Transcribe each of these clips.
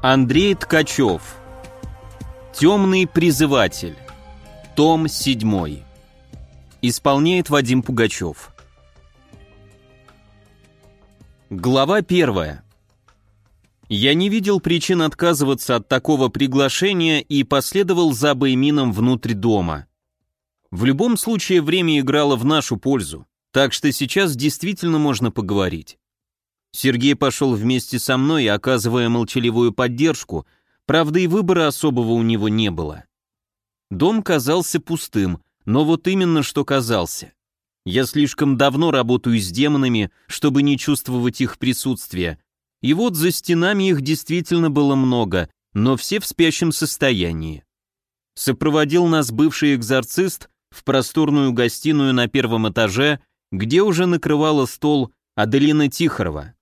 Андрей Ткачев. Темный призыватель. Том 7. Исполняет Вадим Пугачев. Глава 1. Я не видел причин отказываться от такого приглашения и последовал за Баймином внутрь дома. В любом случае время играло в нашу пользу, так что сейчас действительно можно поговорить. Сергей пошел вместе со мной, оказывая молчаливую поддержку, правда и выбора особого у него не было. Дом казался пустым, но вот именно что казался. Я слишком давно работаю с демонами, чтобы не чувствовать их присутствия, и вот за стенами их действительно было много, но все в спящем состоянии. Сопроводил нас бывший экзорцист в просторную гостиную на первом этаже, где уже накрывала стол Аделина Тихорова.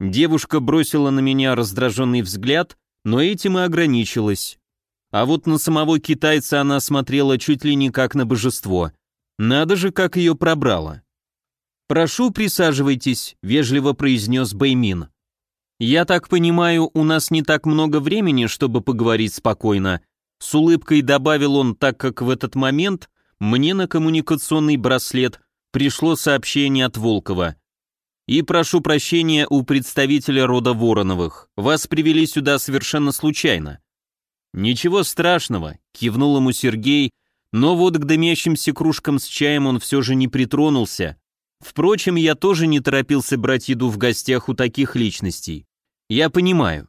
Девушка бросила на меня раздраженный взгляд, но этим и ограничилась. А вот на самого китайца она смотрела чуть ли не как на божество. Надо же, как ее пробрало. «Прошу, присаживайтесь», — вежливо произнес Бэймин. «Я так понимаю, у нас не так много времени, чтобы поговорить спокойно», с улыбкой добавил он, так как в этот момент мне на коммуникационный браслет пришло сообщение от Волкова. И прошу прощения у представителя рода Вороновых. Вас привели сюда совершенно случайно. Ничего страшного, кивнул ему Сергей, но вот к дымящимся кружкам с чаем он все же не притронулся. Впрочем, я тоже не торопился брать еду в гостях у таких личностей. Я понимаю.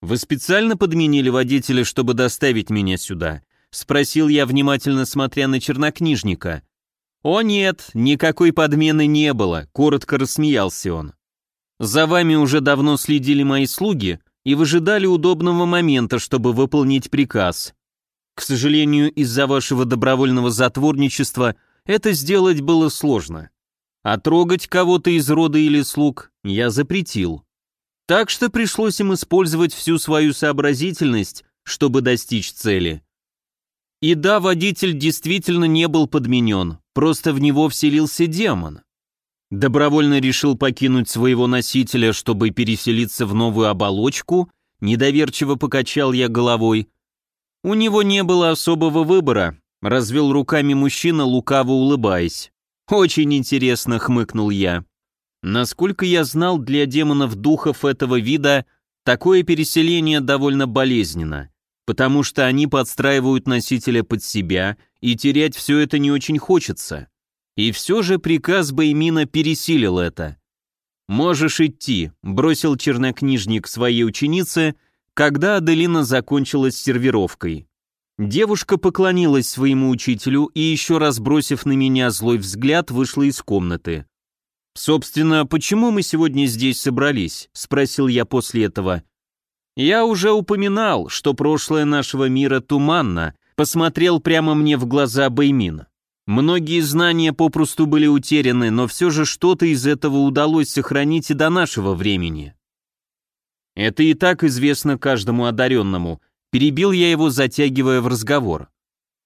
Вы специально подменили водителя, чтобы доставить меня сюда? Спросил я, внимательно смотря на чернокнижника. «О нет, никакой подмены не было», — коротко рассмеялся он. «За вами уже давно следили мои слуги и выжидали удобного момента, чтобы выполнить приказ. К сожалению, из-за вашего добровольного затворничества это сделать было сложно. А трогать кого-то из рода или слуг я запретил. Так что пришлось им использовать всю свою сообразительность, чтобы достичь цели. И да, водитель действительно не был подменен, просто в него вселился демон. Добровольно решил покинуть своего носителя, чтобы переселиться в новую оболочку, недоверчиво покачал я головой. У него не было особого выбора, развел руками мужчина, лукаво улыбаясь. Очень интересно, хмыкнул я. Насколько я знал, для демонов духов этого вида такое переселение довольно болезненно потому что они подстраивают носителя под себя, и терять все это не очень хочется. И все же приказ Баймина пересилил это. «Можешь идти», — бросил чернокнижник своей ученице, когда Аделина закончилась сервировкой. Девушка поклонилась своему учителю и, еще раз бросив на меня злой взгляд, вышла из комнаты. «Собственно, почему мы сегодня здесь собрались?» — спросил я после этого. Я уже упоминал, что прошлое нашего мира туманно, посмотрел прямо мне в глаза Бэймин. Многие знания попросту были утеряны, но все же что-то из этого удалось сохранить и до нашего времени. Это и так известно каждому одаренному. Перебил я его, затягивая в разговор.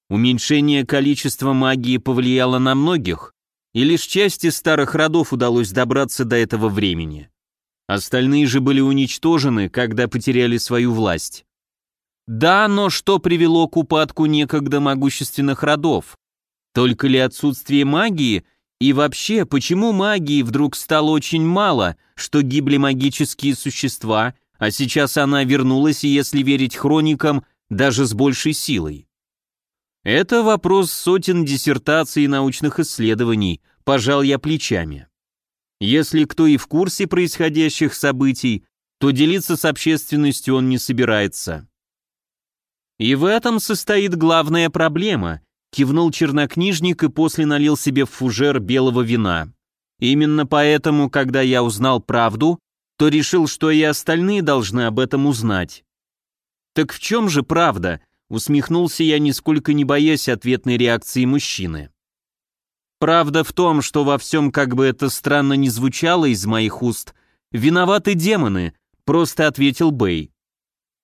Уменьшение количества магии повлияло на многих, и лишь части старых родов удалось добраться до этого времени. Остальные же были уничтожены, когда потеряли свою власть. Да, но что привело к упадку некогда могущественных родов? Только ли отсутствие магии? И вообще, почему магии вдруг стало очень мало, что гибли магические существа, а сейчас она вернулась, и если верить хроникам, даже с большей силой? Это вопрос сотен диссертаций и научных исследований, пожал я плечами. Если кто и в курсе происходящих событий, то делиться с общественностью он не собирается. И в этом состоит главная проблема, кивнул чернокнижник и после налил себе в фужер белого вина. Именно поэтому, когда я узнал правду, то решил, что и остальные должны об этом узнать. Так в чем же правда? Усмехнулся я, нисколько не боясь ответной реакции мужчины. Правда в том, что во всем, как бы это странно ни звучало из моих уст, виноваты демоны, просто ответил Бэй.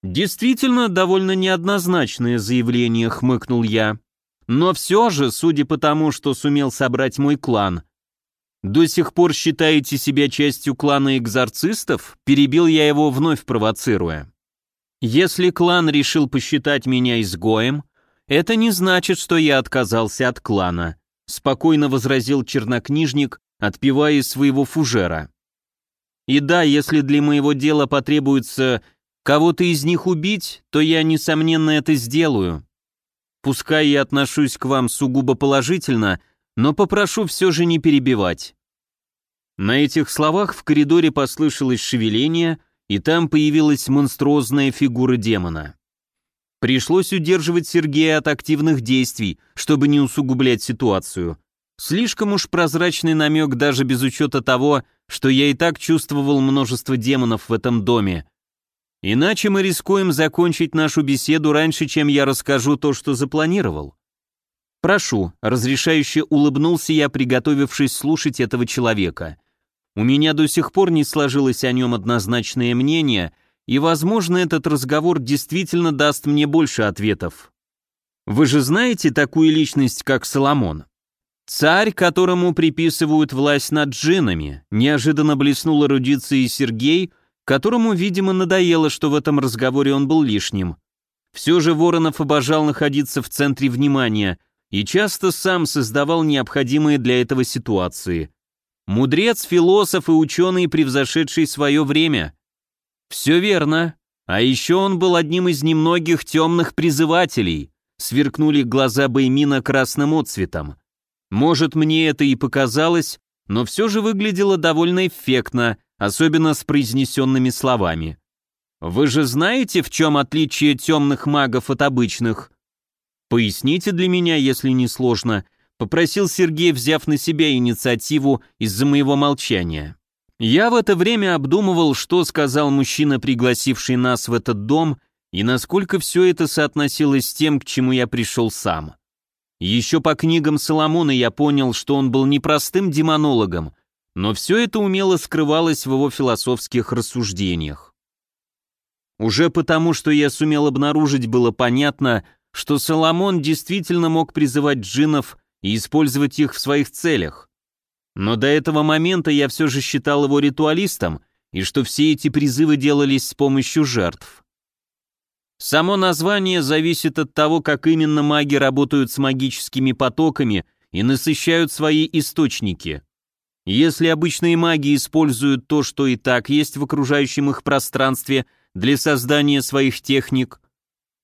Действительно, довольно неоднозначное заявление, хмыкнул я. Но все же, судя по тому, что сумел собрать мой клан, до сих пор считаете себя частью клана экзорцистов? Перебил я его, вновь провоцируя. Если клан решил посчитать меня изгоем, это не значит, что я отказался от клана, спокойно возразил чернокнижник, отпивая из своего фужера. И да, если для моего дела потребуется кого-то из них убить, то я, несомненно, это сделаю. Пускай я отношусь к вам сугубо положительно, но попрошу все же не перебивать. На этих словах в коридоре послышалось шевеление, и там появилась монструозная фигура демона. Пришлось удерживать Сергея от активных действий, чтобы не усугублять ситуацию. Слишком уж прозрачный намек даже без учета того, что я и так чувствовал множество демонов в этом доме. Иначе мы рискуем закончить нашу беседу раньше, чем я расскажу то, что запланировал. Прошу, разрешающе улыбнулся я, приготовившись слушать этого человека. У меня до сих пор не сложилось о нем однозначное мнение, и, возможно, этот разговор действительно даст мне больше ответов. Вы же знаете такую личность, как Соломон? Царь, которому приписывают власть над джинами, неожиданно блеснул эрудицией Сергей, которому, видимо, надоело, что в этом разговоре он был лишним. Все же Воронов обожал находиться в центре внимания и часто сам создавал необходимые для этого ситуации. Мудрец, философ и ученый, превзошедший свое время. Все верно. А еще он был одним из немногих темных призывателей. Сверкнули глаза Баймина красным отцветом. Может, мне это и показалось, но все же выглядело довольно эффектно, особенно с произнесенными словами. «Вы же знаете, в чем отличие темных магов от обычных?» «Поясните для меня, если не сложно», Попросил Сергей, взяв на себя инициативу из-за моего молчания. Я в это время обдумывал, что сказал мужчина, пригласивший нас в этот дом, и насколько все это соотносилось с тем, к чему я пришел сам. Еще по книгам Соломона я понял, что он был не простым демонологом, но все это умело скрывалось в его философских рассуждениях. Уже потому, что я сумел обнаружить, было понятно, что Соломон действительно мог призывать джиннов и использовать их в своих целях. Но до этого момента я все же считал его ритуалистом, и что все эти призывы делались с помощью жертв. Само название зависит от того, как именно маги работают с магическими потоками и насыщают свои источники. Если обычные маги используют то, что и так есть в окружающем их пространстве для создания своих техник,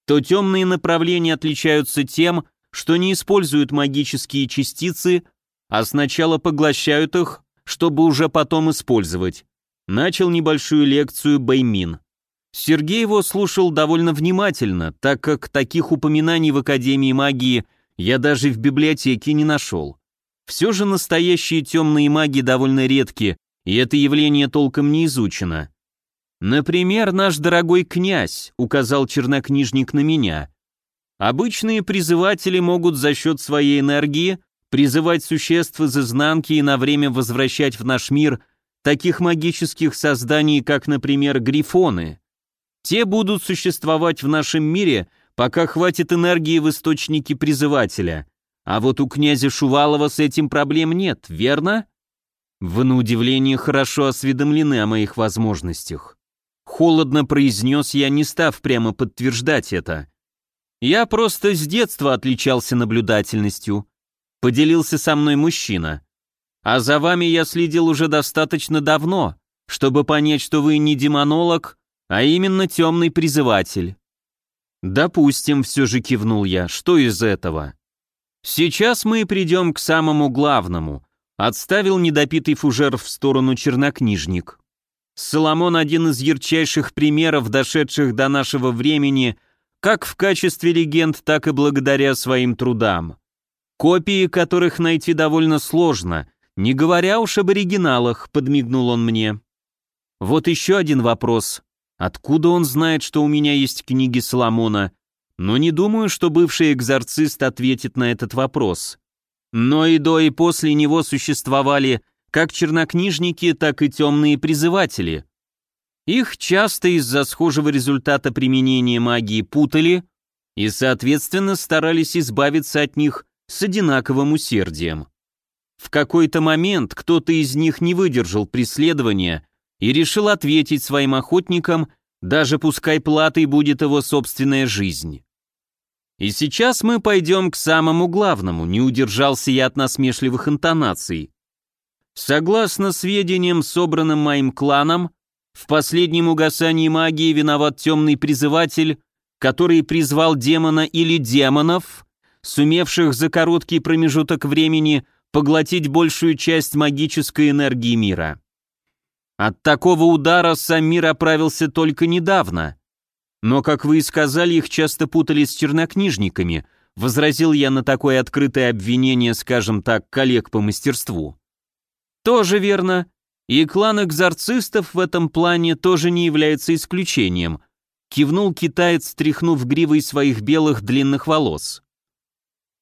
то темные направления отличаются тем, что не используют магические частицы, а сначала поглощают их, чтобы уже потом использовать. Начал небольшую лекцию Бэймин. Сергей его слушал довольно внимательно, так как таких упоминаний в Академии магии я даже в библиотеке не нашел. Все же настоящие темные маги довольно редки, и это явление толком не изучено. Например, наш дорогой князь указал чернокнижник на меня. Обычные призыватели могут за счет своей энергии призывать существ из изнанки и на время возвращать в наш мир таких магических созданий, как, например, грифоны. Те будут существовать в нашем мире, пока хватит энергии в источнике призывателя. А вот у князя Шувалова с этим проблем нет, верно? Вы на удивление хорошо осведомлены о моих возможностях. Холодно произнес я, не став прямо подтверждать это. Я просто с детства отличался наблюдательностью. Поделился со мной мужчина. А за вами я следил уже достаточно давно, чтобы понять, что вы не демонолог, а именно темный призыватель. Допустим, все же кивнул я, что из этого? Сейчас мы придем к самому главному. Отставил недопитый фужер в сторону чернокнижник. Соломон один из ярчайших примеров, дошедших до нашего времени – как в качестве легенд, так и благодаря своим трудам. Копии которых найти довольно сложно, не говоря уж об оригиналах, подмигнул он мне. Вот еще один вопрос. Откуда он знает, что у меня есть книги Соломона? Но не думаю, что бывший экзорцист ответит на этот вопрос. Но и до и после него существовали как чернокнижники, так и темные призыватели. Их часто из-за схожего результата применения магии путали и, соответственно, старались избавиться от них с одинаковым усердием. В какой-то момент кто-то из них не выдержал преследования и решил ответить своим охотникам, даже пускай платой будет его собственная жизнь. И сейчас мы пойдем к самому главному, не удержался я от насмешливых интонаций. Согласно сведениям, собранным моим кланом, в последнем угасании магии виноват темный призыватель, который призвал демона или демонов, сумевших за короткий промежуток времени поглотить большую часть магической энергии мира. От такого удара сам мир оправился только недавно. Но, как вы и сказали, их часто путали с чернокнижниками, возразил я на такое открытое обвинение, скажем так, коллег по мастерству. Тоже верно. И клан экзорцистов в этом плане тоже не является исключением, кивнул китаец, стряхнув гривой своих белых длинных волос.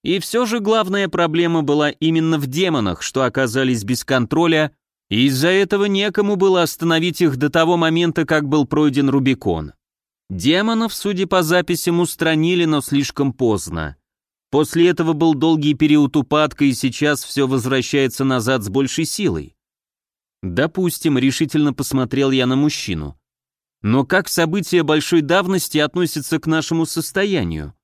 И все же главная проблема была именно в демонах, что оказались без контроля и из-за этого некому было остановить их до того момента, как был пройден Рубикон. Демонов, судя по записям, устранили, но слишком поздно. После этого был долгий период упадка, и сейчас все возвращается назад с большей силой. Допустим, решительно посмотрел я на мужчину. Но как события большой давности относятся к нашему состоянию?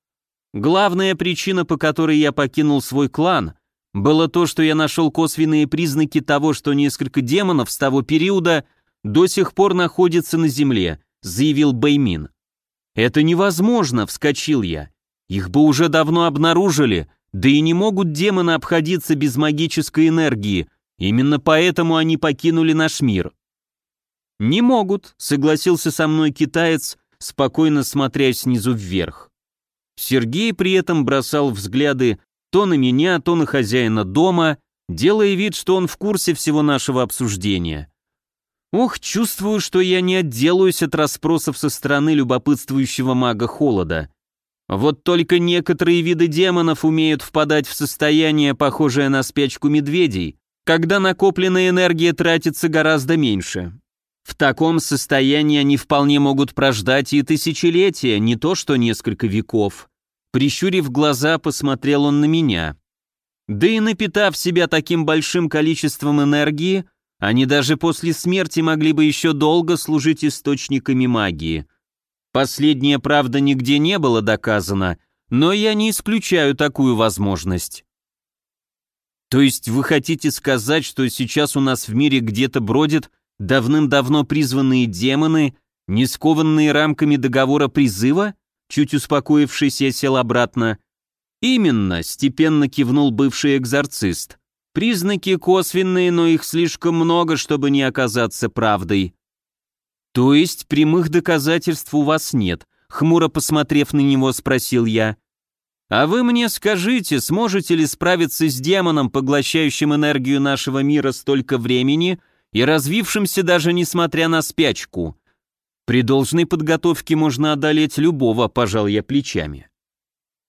Главная причина, по которой я покинул свой клан, было то, что я нашел косвенные признаки того, что несколько демонов с того периода до сих пор находятся на земле, заявил Бэймин. Это невозможно, вскочил я. Их бы уже давно обнаружили, да и не могут демоны обходиться без магической энергии, именно поэтому они покинули наш мир. Не могут, согласился со мной китаец, спокойно смотря снизу вверх. Сергей при этом бросал взгляды то на меня, то на хозяина дома, делая вид, что он в курсе всего нашего обсуждения. Ох, чувствую, что я не отделаюсь от расспросов со стороны любопытствующего мага холода. Вот только некоторые виды демонов умеют впадать в состояние, похожее на спячку медведей, когда накопленная энергия тратится гораздо меньше. В таком состоянии они вполне могут прождать и тысячелетия, не то что несколько веков. Прищурив глаза, посмотрел он на меня. Да и напитав себя таким большим количеством энергии, они даже после смерти могли бы еще долго служить источниками магии. Последнее, правда, нигде не было доказано, но я не исключаю такую возможность. То есть вы хотите сказать, что сейчас у нас в мире где-то бродят давным-давно призванные демоны, не скованные рамками договора призыва? Чуть успокоившись, я сел обратно. «Именно», — степенно кивнул бывший экзорцист. «Признаки косвенные, но их слишком много, чтобы не оказаться правдой». «То есть прямых доказательств у вас нет?» — хмуро посмотрев на него, спросил я. «А вы мне скажите, сможете ли справиться с демоном, поглощающим энергию нашего мира столько времени и развившимся даже несмотря на спячку?» При должной подготовке можно одолеть любого, пожал я плечами.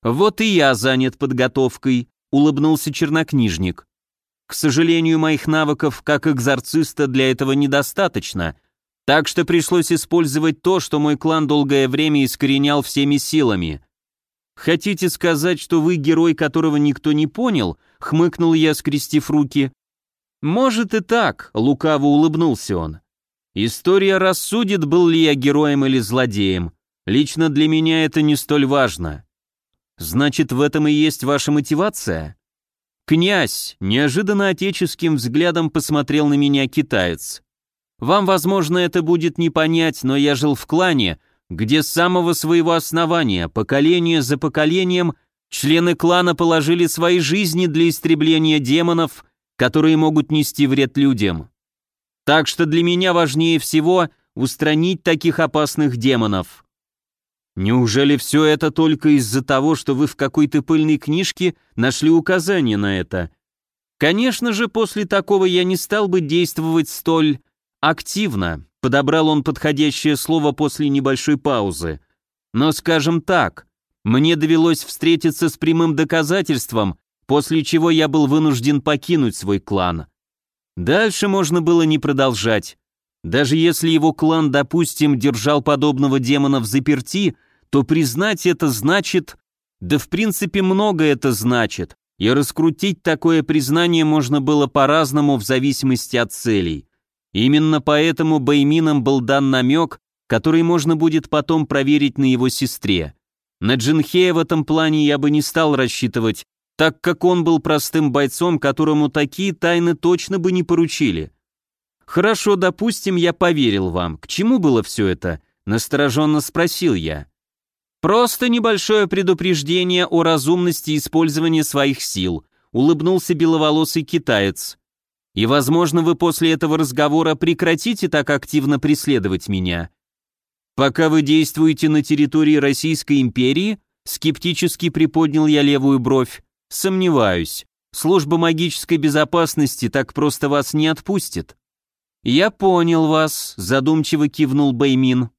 Вот и я занят подготовкой, улыбнулся чернокнижник. К сожалению, моих навыков как экзорциста для этого недостаточно, так что пришлось использовать то, что мой клан долгое время искоренял всеми силами. Хотите сказать, что вы герой, которого никто не понял? хмыкнул я, скрестив руки. Может и так, лукаво улыбнулся он. История рассудит, был ли я героем или злодеем. Лично для меня это не столь важно. Значит, в этом и есть ваша мотивация? Князь, неожиданно отеческим взглядом посмотрел на меня китаец. Вам, возможно, это будет не понять, но я жил в клане, где с самого своего основания, поколение за поколением, члены клана положили свои жизни для истребления демонов, которые могут нести вред людям. Так что для меня важнее всего устранить таких опасных демонов. Неужели все это только из-за того, что вы в какой-то пыльной книжке нашли указание на это? Конечно же, после такого я не стал бы действовать столь активно, подобрал он подходящее слово после небольшой паузы. Но скажем так, мне довелось встретиться с прямым доказательством, после чего я был вынужден покинуть свой клан. Дальше можно было не продолжать. Даже если его клан, допустим, держал подобного демона в заперти, то признать это значит... Да в принципе много это значит, и раскрутить такое признание можно было по-разному в зависимости от целей. Именно поэтому Байминам был дан намек, который можно будет потом проверить на его сестре. На Джинхея в этом плане я бы не стал рассчитывать, так как он был простым бойцом, которому такие тайны точно бы не поручили. Хорошо, допустим, я поверил вам. К чему было все это? Настороженно спросил я. Просто небольшое предупреждение о разумности использования своих сил, улыбнулся беловолосый китаец. И, возможно, вы после этого разговора прекратите так активно преследовать меня. Пока вы действуете на территории Российской империи, скептически приподнял я левую бровь, Сомневаюсь. Служба магической безопасности так просто вас не отпустит. Я понял вас, задумчиво кивнул Бэймин.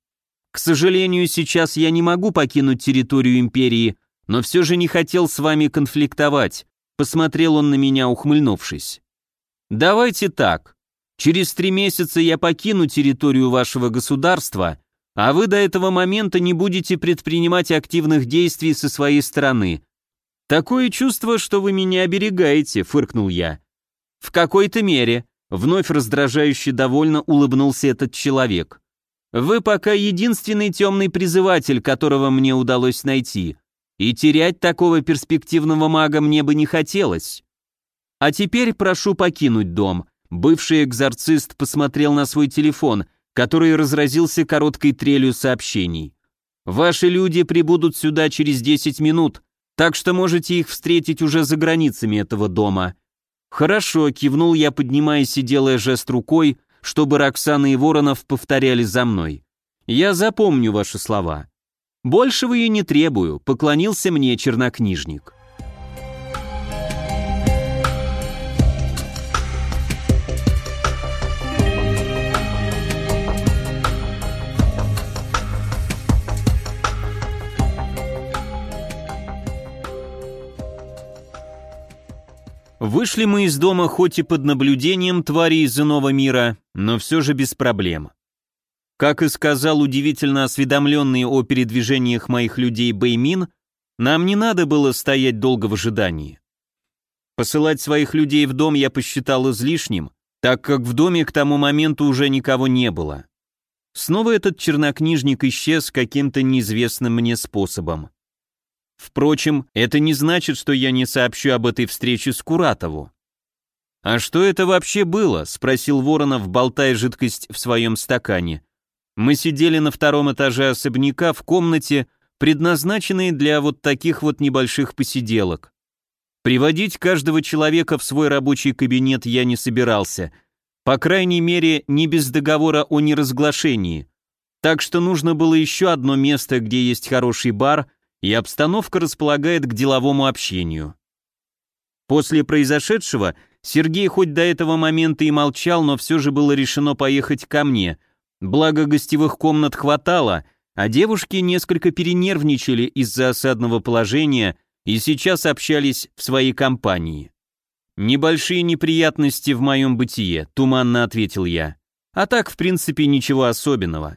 К сожалению, сейчас я не могу покинуть территорию империи, но все же не хотел с вами конфликтовать. Посмотрел он на меня, ухмыльнувшись. Давайте так. Через три месяца я покину территорию вашего государства, а вы до этого момента не будете предпринимать активных действий со своей стороны. «Такое чувство, что вы меня оберегаете», — фыркнул я. «В какой-то мере», — вновь раздражающе довольно улыбнулся этот человек. «Вы пока единственный темный призыватель, которого мне удалось найти, и терять такого перспективного мага мне бы не хотелось. А теперь прошу покинуть дом». Бывший экзорцист посмотрел на свой телефон, который разразился короткой трелью сообщений. «Ваши люди прибудут сюда через 10 минут», так что можете их встретить уже за границами этого дома». «Хорошо», — кивнул я, поднимаясь и делая жест рукой, чтобы Роксана и Воронов повторяли за мной. «Я запомню ваши слова». «Большего и не требую», — поклонился мне чернокнижник. Вышли мы из дома хоть и под наблюдением тварей из иного мира, но все же без проблем. Как и сказал удивительно осведомленный о передвижениях моих людей Бэймин, нам не надо было стоять долго в ожидании. Посылать своих людей в дом я посчитал излишним, так как в доме к тому моменту уже никого не было. Снова этот чернокнижник исчез каким-то неизвестным мне способом. Впрочем, это не значит, что я не сообщу об этой встрече с Куратову. «А что это вообще было?» — спросил Воронов, болтая жидкость в своем стакане. Мы сидели на втором этаже особняка в комнате, предназначенной для вот таких вот небольших посиделок. Приводить каждого человека в свой рабочий кабинет я не собирался, по крайней мере, не без договора о неразглашении. Так что нужно было еще одно место, где есть хороший бар — и обстановка располагает к деловому общению. После произошедшего Сергей хоть до этого момента и молчал, но все же было решено поехать ко мне, благо гостевых комнат хватало, а девушки несколько перенервничали из-за осадного положения и сейчас общались в своей компании. «Небольшие неприятности в моем бытие», — туманно ответил я. «А так, в принципе, ничего особенного.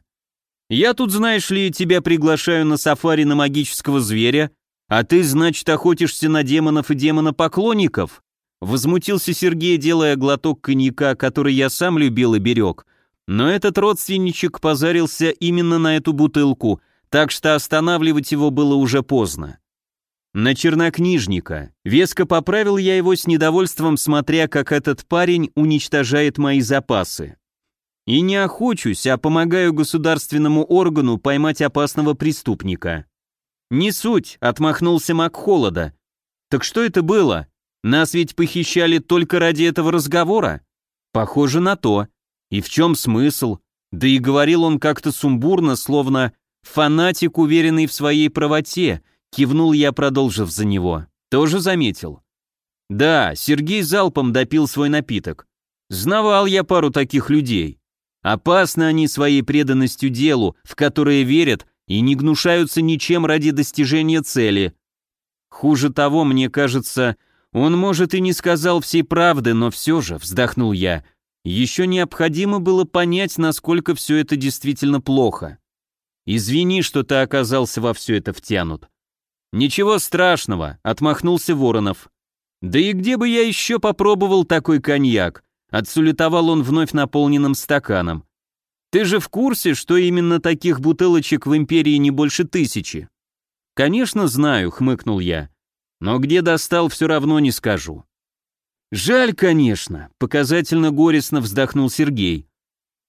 Я тут, знаешь ли, тебя приглашаю на сафари на магического зверя, а ты, значит, охотишься на демонов и демонопоклонников?» Возмутился Сергей, делая глоток коньяка, который я сам любил и берег. Но этот родственничек позарился именно на эту бутылку, так что останавливать его было уже поздно. На чернокнижника. Веско поправил я его с недовольством, смотря как этот парень уничтожает мои запасы. И не охочусь, а помогаю государственному органу поймать опасного преступника. Не суть, отмахнулся Мак холода. Так что это было? Нас ведь похищали только ради этого разговора? Похоже на то. И в чем смысл? Да и говорил он как-то сумбурно, словно фанатик, уверенный в своей правоте, кивнул я, продолжив за него. Тоже заметил. Да, Сергей залпом допил свой напиток. Знавал я пару таких людей. Опасны они своей преданностью делу, в которое верят и не гнушаются ничем ради достижения цели. Хуже того, мне кажется, он, может, и не сказал всей правды, но все же, вздохнул я, еще необходимо было понять, насколько все это действительно плохо. Извини, что ты оказался во все это втянут. Ничего страшного, отмахнулся Воронов. Да и где бы я еще попробовал такой коньяк? Отсулетовал он вновь наполненным стаканом. Ты же в курсе, что именно таких бутылочек в империи не больше тысячи? Конечно, знаю, хмыкнул я. Но где достал, все равно не скажу. Жаль, конечно, показательно горестно вздохнул Сергей.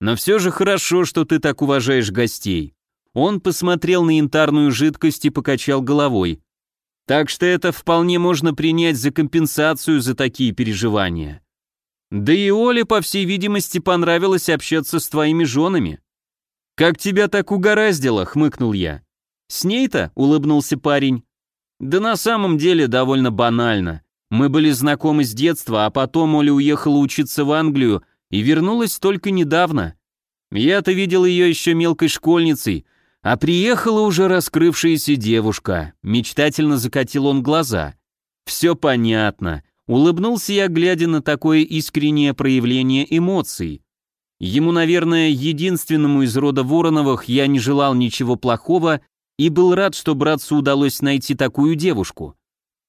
Но все же хорошо, что ты так уважаешь гостей. Он посмотрел на янтарную жидкость и покачал головой. Так что это вполне можно принять за компенсацию за такие переживания. Да и Оле, по всей видимости, понравилось общаться с твоими женами. Как тебя так угораздило, хмыкнул я. С ней-то, улыбнулся парень. Да на самом деле довольно банально. Мы были знакомы с детства, а потом Оля уехала учиться в Англию и вернулась только недавно. Я-то видел ее еще мелкой школьницей, а приехала уже раскрывшаяся девушка. Мечтательно закатил он глаза. Все понятно. Улыбнулся я, глядя на такое искреннее проявление эмоций. Ему, наверное, единственному из рода Вороновых я не желал ничего плохого и был рад, что братцу удалось найти такую девушку.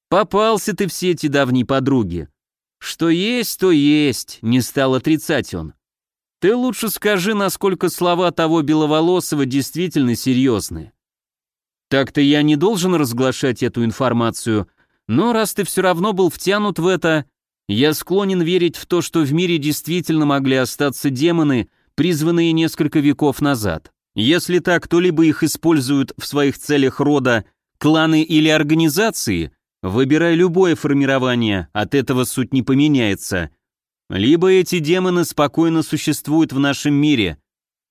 Попался ты в сети давней подруги. Что есть, то есть, не стал отрицать он. Ты лучше скажи, насколько слова того Беловолосого действительно серьезны. Так-то я не должен разглашать эту информацию, но раз ты все равно был втянут в это, я склонен верить в то, что в мире действительно могли остаться демоны, призванные несколько веков назад. Если так, то либо их используют в своих целях рода, кланы или организации, выбирай любое формирование, от этого суть не поменяется – либо эти демоны спокойно существуют в нашем мире.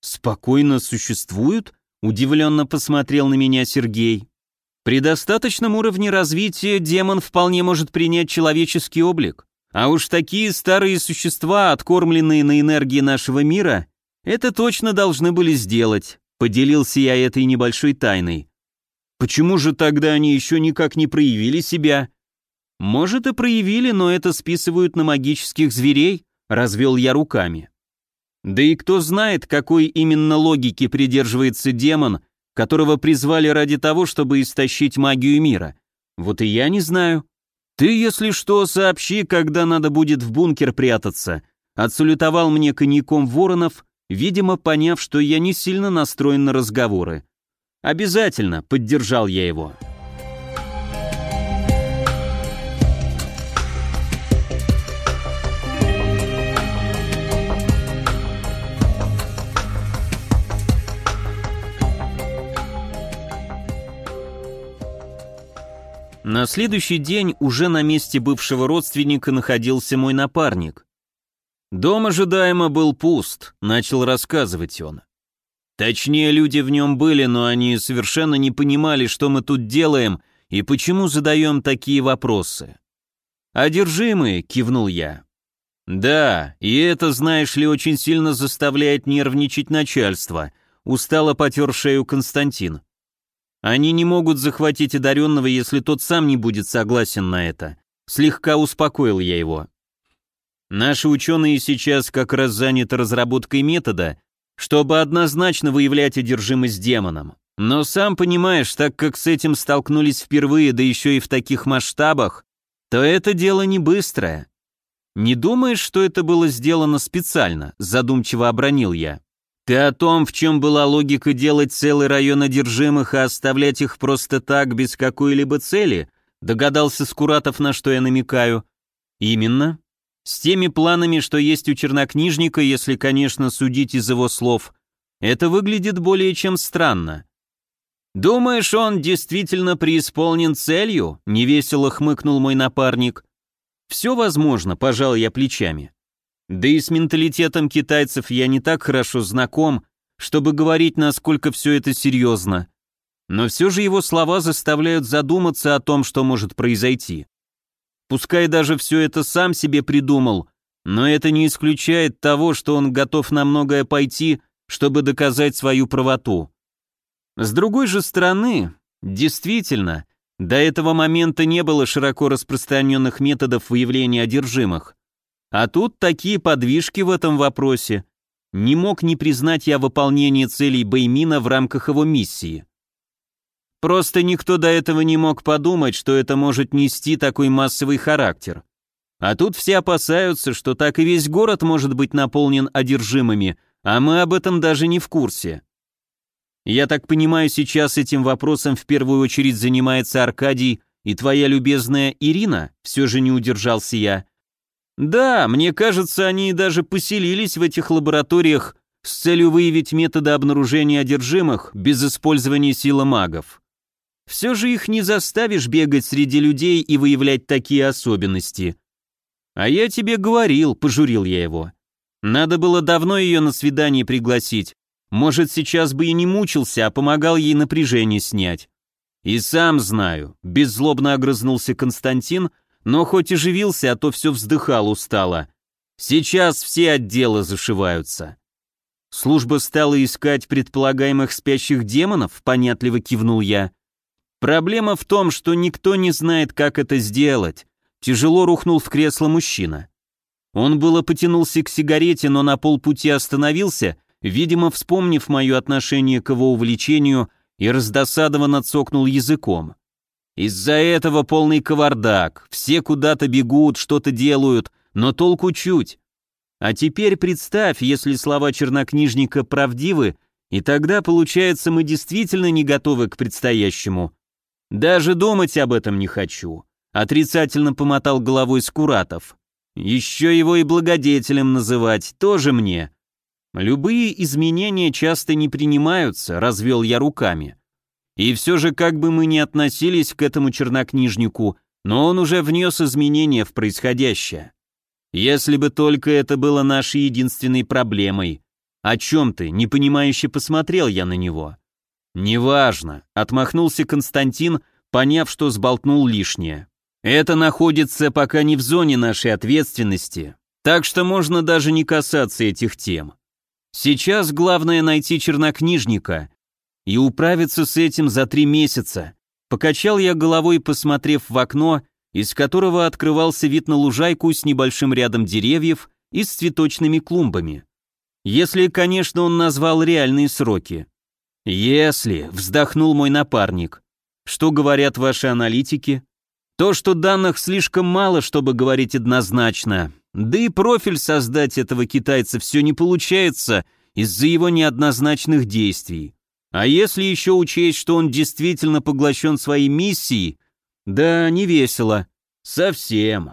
Спокойно существуют? Удивленно посмотрел на меня Сергей. При достаточном уровне развития демон вполне может принять человеческий облик. А уж такие старые существа, откормленные на энергии нашего мира, это точно должны были сделать. Поделился я этой небольшой тайной. Почему же тогда они еще никак не проявили себя? Может и проявили, но это списывают на магических зверей, развел я руками. Да и кто знает, какой именно логики придерживается демон, которого призвали ради того, чтобы истощить магию мира. Вот и я не знаю. Ты, если что, сообщи, когда надо будет в бункер прятаться. Отсулютовал мне коньяком Воронов, видимо, поняв, что я не сильно настроен на разговоры. Обязательно, поддержал я его. На следующий день уже на месте бывшего родственника находился мой напарник. Дом ожидаемо был пуст, начал рассказывать он. Точнее, люди в нем были, но они совершенно не понимали, что мы тут делаем и почему задаем такие вопросы. «Одержимые», — кивнул я. «Да, и это, знаешь ли, очень сильно заставляет нервничать начальство», — устало потер шею Константин. Они не могут захватить одаренного, если тот сам не будет согласен на это. Слегка успокоил я его. Наши ученые сейчас как раз заняты разработкой метода, чтобы однозначно выявлять одержимость демоном. Но сам понимаешь, так как с этим столкнулись впервые, да еще и в таких масштабах, то это дело не быстрое. Не думаешь, что это было сделано специально, задумчиво обронил я. Ты о том, в чем была логика делать целый район одержимых и оставлять их просто так, без какой-либо цели? Догадался Скуратов, на что я намекаю. Именно. С теми планами, что есть у чернокнижника, если, конечно, судить из его слов, это выглядит более чем странно. «Думаешь, он действительно преисполнен целью?» — невесело хмыкнул мой напарник. «Все возможно», — пожал я плечами. Да и с менталитетом китайцев я не так хорошо знаком, чтобы говорить, насколько все это серьезно. Но все же его слова заставляют задуматься о том, что может произойти. Пускай даже все это сам себе придумал, но это не исключает того, что он готов на многое пойти, чтобы доказать свою правоту. С другой же стороны, действительно, до этого момента не было широко распространенных методов выявления одержимых. А тут такие подвижки в этом вопросе. Не мог не признать я выполнение целей Бэймина в рамках его миссии. Просто никто до этого не мог подумать, что это может нести такой массовый характер. А тут все опасаются, что так и весь город может быть наполнен одержимыми, а мы об этом даже не в курсе. Я так понимаю, сейчас этим вопросом в первую очередь занимается Аркадий и твоя любезная Ирина, все же не удержался я. Да, мне кажется, они даже поселились в этих лабораториях с целью выявить методы обнаружения одержимых без использования силы магов. Все же их не заставишь бегать среди людей и выявлять такие особенности. А я тебе говорил, пожурил я его. Надо было давно ее на свидание пригласить. Может, сейчас бы и не мучился, а помогал ей напряжение снять. И сам знаю, беззлобно огрызнулся Константин, но хоть и живился, а то все вздыхал устало. Сейчас все отделы зашиваются. Служба стала искать предполагаемых спящих демонов, понятливо кивнул я. Проблема в том, что никто не знает, как это сделать. Тяжело рухнул в кресло мужчина. Он было потянулся к сигарете, но на полпути остановился, видимо, вспомнив мое отношение к его увлечению, и раздосадованно цокнул языком. Из-за этого полный кавардак, все куда-то бегут, что-то делают, но толку чуть. А теперь представь, если слова чернокнижника правдивы, и тогда, получается, мы действительно не готовы к предстоящему. Даже думать об этом не хочу. Отрицательно помотал головой Скуратов. Еще его и благодетелем называть, тоже мне. Любые изменения часто не принимаются, развел я руками. И все же, как бы мы ни относились к этому чернокнижнику, но он уже внес изменения в происходящее. Если бы только это было нашей единственной проблемой. О чем ты, непонимающе посмотрел я на него. Неважно, отмахнулся Константин, поняв, что сболтнул лишнее. Это находится пока не в зоне нашей ответственности, так что можно даже не касаться этих тем. Сейчас главное найти чернокнижника и управиться с этим за три месяца. Покачал я головой, посмотрев в окно, из которого открывался вид на лужайку с небольшим рядом деревьев и с цветочными клумбами. Если, конечно, он назвал реальные сроки. Если, вздохнул мой напарник. Что говорят ваши аналитики? То, что данных слишком мало, чтобы говорить однозначно. Да и профиль создать этого китайца все не получается из-за его неоднозначных действий. А если еще учесть, что он действительно поглощен своей миссией, да, не весело. Совсем.